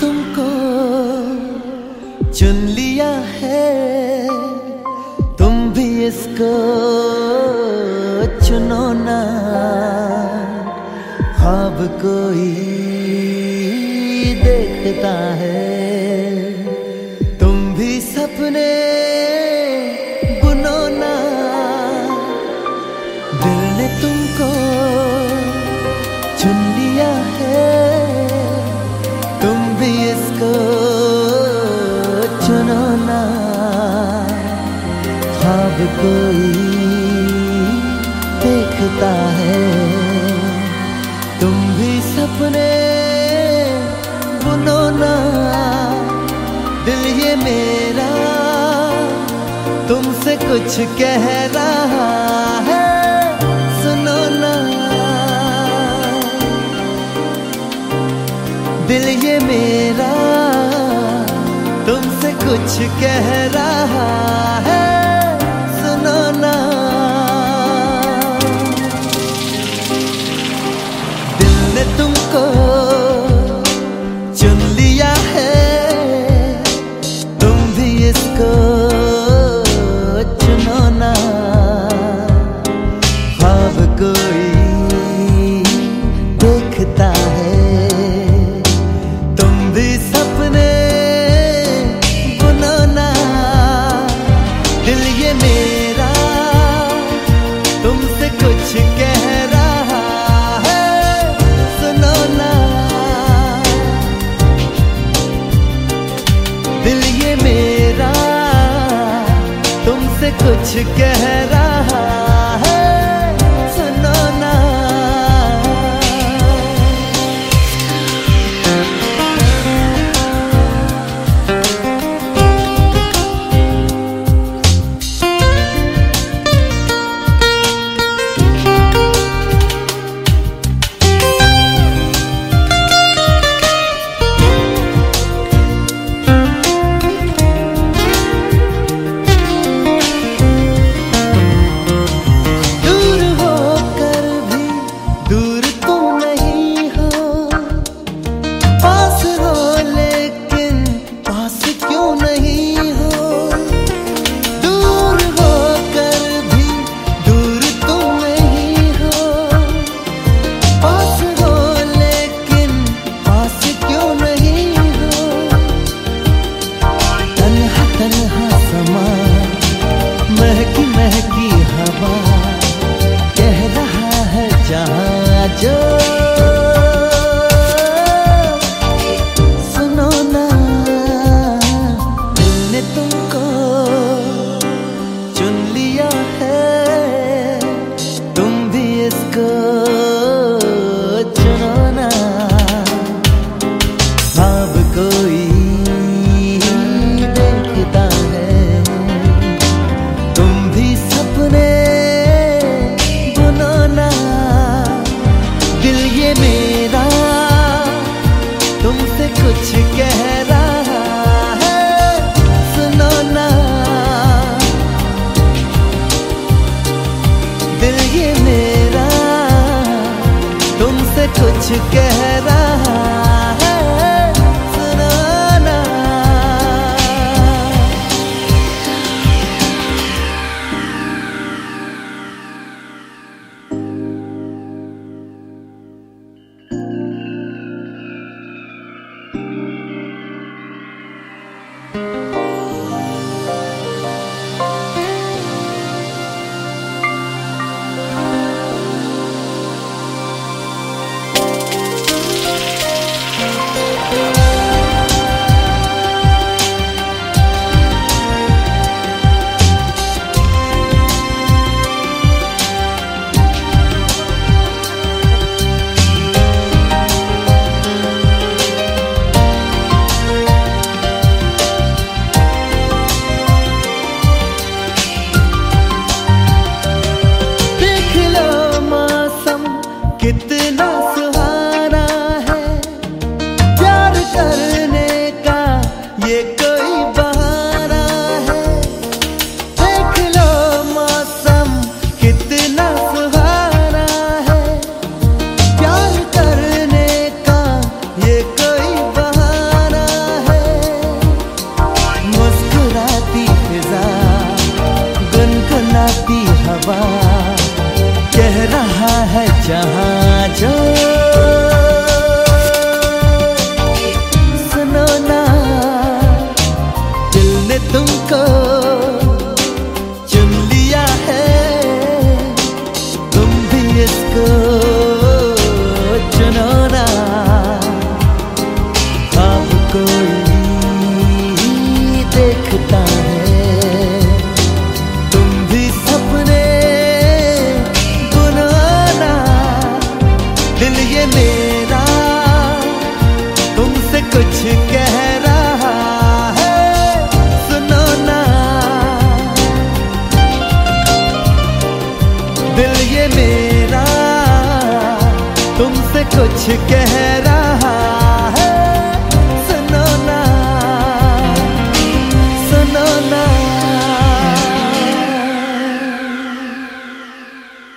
तुमको चुन लिया है। तुम भी इसको चुनो ना। खाब कोई देखता है। ख्वाब कोई देखता है। तुम भी सपने बुनो ना, दिल ये मेरा तुमसे कुछ कह रहा है, सुनो ना। दिल ये मेरा तुमसे कुछ कह रहा है। दिल ये मेरा तुमसे कुछ कह रहा good. जहाँ कुछ कह रहा है सुनो ये मेरा तुमसे कुछ कह रहा